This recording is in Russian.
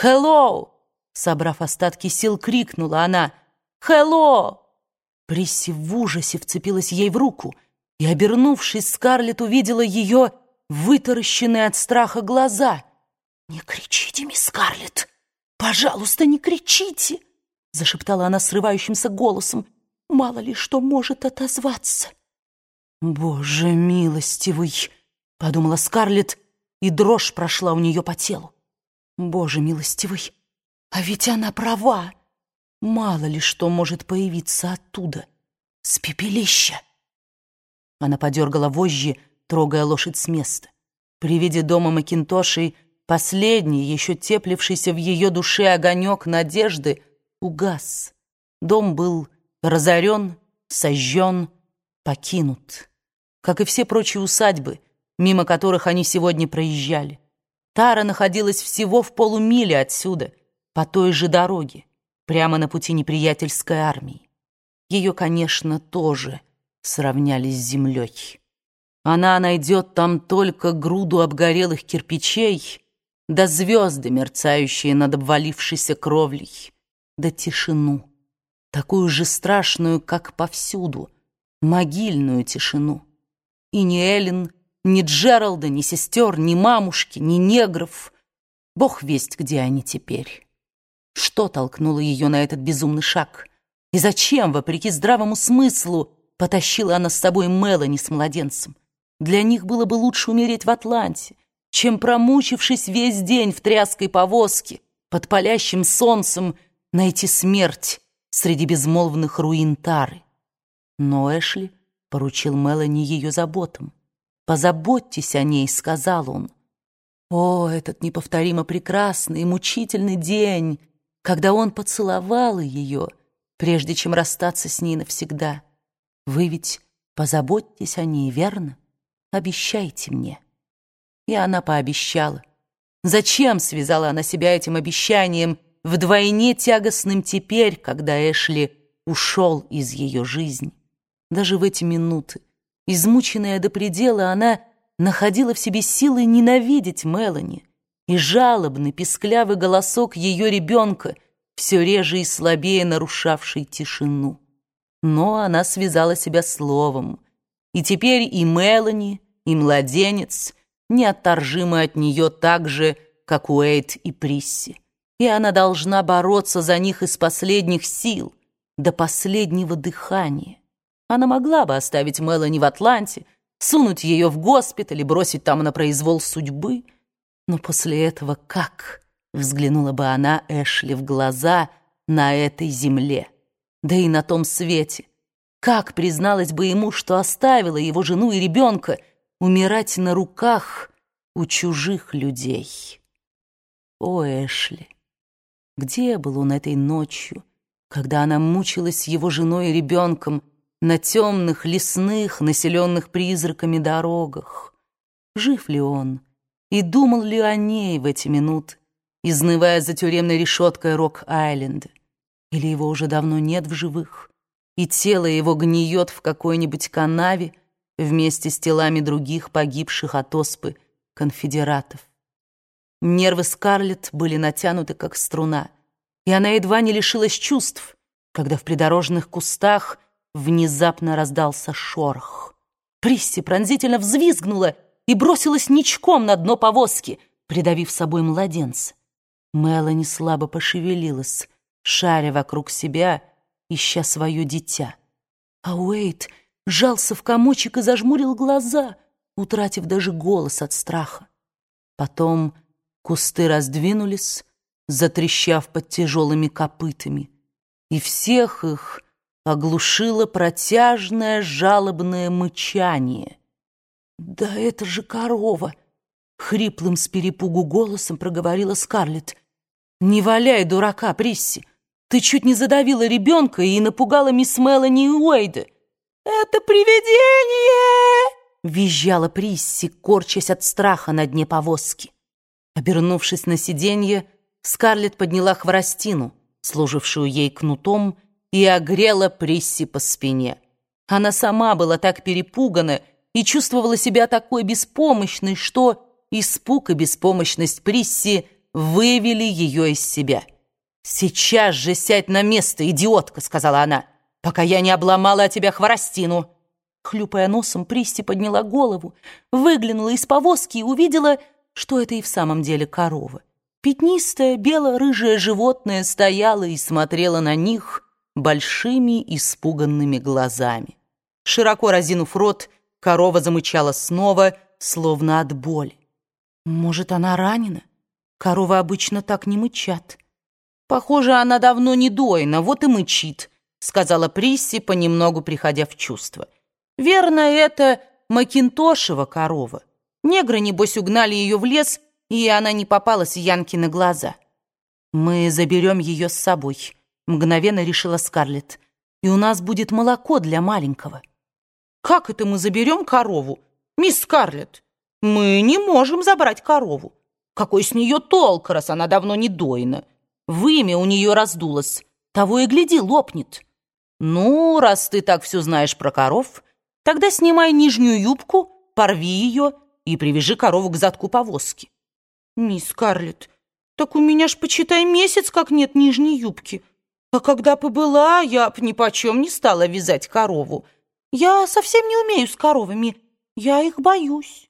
«Хеллоу!» Собрав остатки сил, крикнула она. «Хеллоу!» Присси в ужасе вцепилась ей в руку, и, обернувшись, Скарлетт увидела ее вытаращенные от страха глаза. «Не кричите, мисс Скарлетт! Пожалуйста, не кричите!» зашептала она срывающимся голосом. «Мало ли что может отозваться!» «Боже милостивый!» — подумала Скарлетт, и дрожь прошла у нее по телу. «Боже милостивый! А ведь она права! Мало ли что может появиться оттуда, с пепелища!» Она подергала вожжи, трогая лошадь с места. При виде дома Макинтошей последний, еще теплившийся в ее душе огонек надежды, угас. Дом был разорен, сожжен, покинут как и все прочие усадьбы, мимо которых они сегодня проезжали. Тара находилась всего в полумиле отсюда, по той же дороге, прямо на пути неприятельской армии. Ее, конечно, тоже сравняли с землей. Она найдет там только груду обгорелых кирпичей, да звезды, мерцающие над обвалившейся кровлей, да тишину, такую же страшную, как повсюду, могильную тишину. И ни Эллен, ни Джералда, ни сестер, ни мамушки, ни негров. Бог весть, где они теперь. Что толкнуло ее на этот безумный шаг? И зачем, вопреки здравому смыслу, потащила она с собой Мелани с младенцем? Для них было бы лучше умереть в Атланте, чем, промучившись весь день в тряской повозке, под палящим солнцем, найти смерть среди безмолвных руин Тары. Но Эшли поручил Мелани ее заботам. «Позаботьтесь о ней», — сказал он. О, этот неповторимо прекрасный и мучительный день, когда он поцеловал ее, прежде чем расстаться с ней навсегда. Вы ведь позаботьтесь о ней, верно? Обещайте мне. И она пообещала. Зачем связала она себя этим обещанием, вдвойне тягостным теперь, когда Эшли ушел из ее жизни? Даже в эти минуты, измученная до предела, она находила в себе силы ненавидеть Мелани, и жалобный, писклявый голосок ее ребенка, все реже и слабее нарушавший тишину. Но она связала себя словом, и теперь и Мелани, и младенец неотторжимы от нее так же, как Уэйт и Присси, и она должна бороться за них из последних сил, до последнего дыхания. Она могла бы оставить Мелани в Атланте, сунуть ее в госпиталь и бросить там на произвол судьбы. Но после этого как взглянула бы она Эшли в глаза на этой земле, да и на том свете? Как призналась бы ему, что оставила его жену и ребенка умирать на руках у чужих людей? О, Эшли, где был он этой ночью, когда она мучилась его женой и ребенком, на темных, лесных, населенных призраками дорогах. Жив ли он? И думал ли о ней в эти минуты, изнывая за тюремной решеткой Рок-Айленда? Или его уже давно нет в живых, и тело его гниет в какой-нибудь канаве вместе с телами других погибших от оспы конфедератов? Нервы Скарлетт были натянуты, как струна, и она едва не лишилась чувств, когда в придорожных кустах — Внезапно раздался шорох. Присси пронзительно взвизгнула и бросилась ничком на дно повозки, придавив собой младенца. Мелани слабо пошевелилась, шаря вокруг себя, ища свое дитя. А Уэйт сжался в комочек и зажмурил глаза, утратив даже голос от страха. Потом кусты раздвинулись, затрещав под тяжелыми копытами, и всех их оглушило протяжное жалобное мычание. «Да это же корова!» — хриплым с перепугу голосом проговорила Скарлетт. «Не валяй, дурака, Присси! Ты чуть не задавила ребенка и напугала мисс Мелани и Уэйда!» «Это привидение!» — визжала Присси, корчась от страха на дне повозки. Обернувшись на сиденье, Скарлетт подняла хворостину, служившую ей кнутом, и огрела Присси по спине. Она сама была так перепугана и чувствовала себя такой беспомощной, что испуг и беспомощность Присси вывели ее из себя. «Сейчас же сядь на место, идиотка!» — сказала она, «пока я не обломала от тебя хворостину». Хлюпая носом, Присти подняла голову, выглянула из повозки и увидела, что это и в самом деле корова. Пятнистое бело-рыжее животное стояло и смотрело на них большими испуганными глазами. Широко разинув рот, корова замычала снова, словно от боли. Может, она ранена? Коровы обычно так не мычат. Похоже, она давно не дойна, вот и мычит, сказала Присси, понемногу приходя в чувство. Верно, это Макинтошева корова. Негры, небось, угнали ее в лес, и она не попалась Янке на глаза. «Мы заберем ее с собой», — мгновенно решила Скарлетт. «И у нас будет молоко для маленького». «Как это мы заберем корову? Мисс Скарлетт, мы не можем забрать корову. Какой с нее толк, раз она давно не дойна? Вымя у нее раздулось, того и гляди, лопнет». «Ну, раз ты так все знаешь про коров, тогда снимай нижнюю юбку, порви ее и привяжи корову к задку повозки». «Мисс Скарлетт, так у меня ж, почитай, месяц как нет нижней юбки. А когда побыла, я б ни почем не стала вязать корову. Я совсем не умею с коровами, я их боюсь».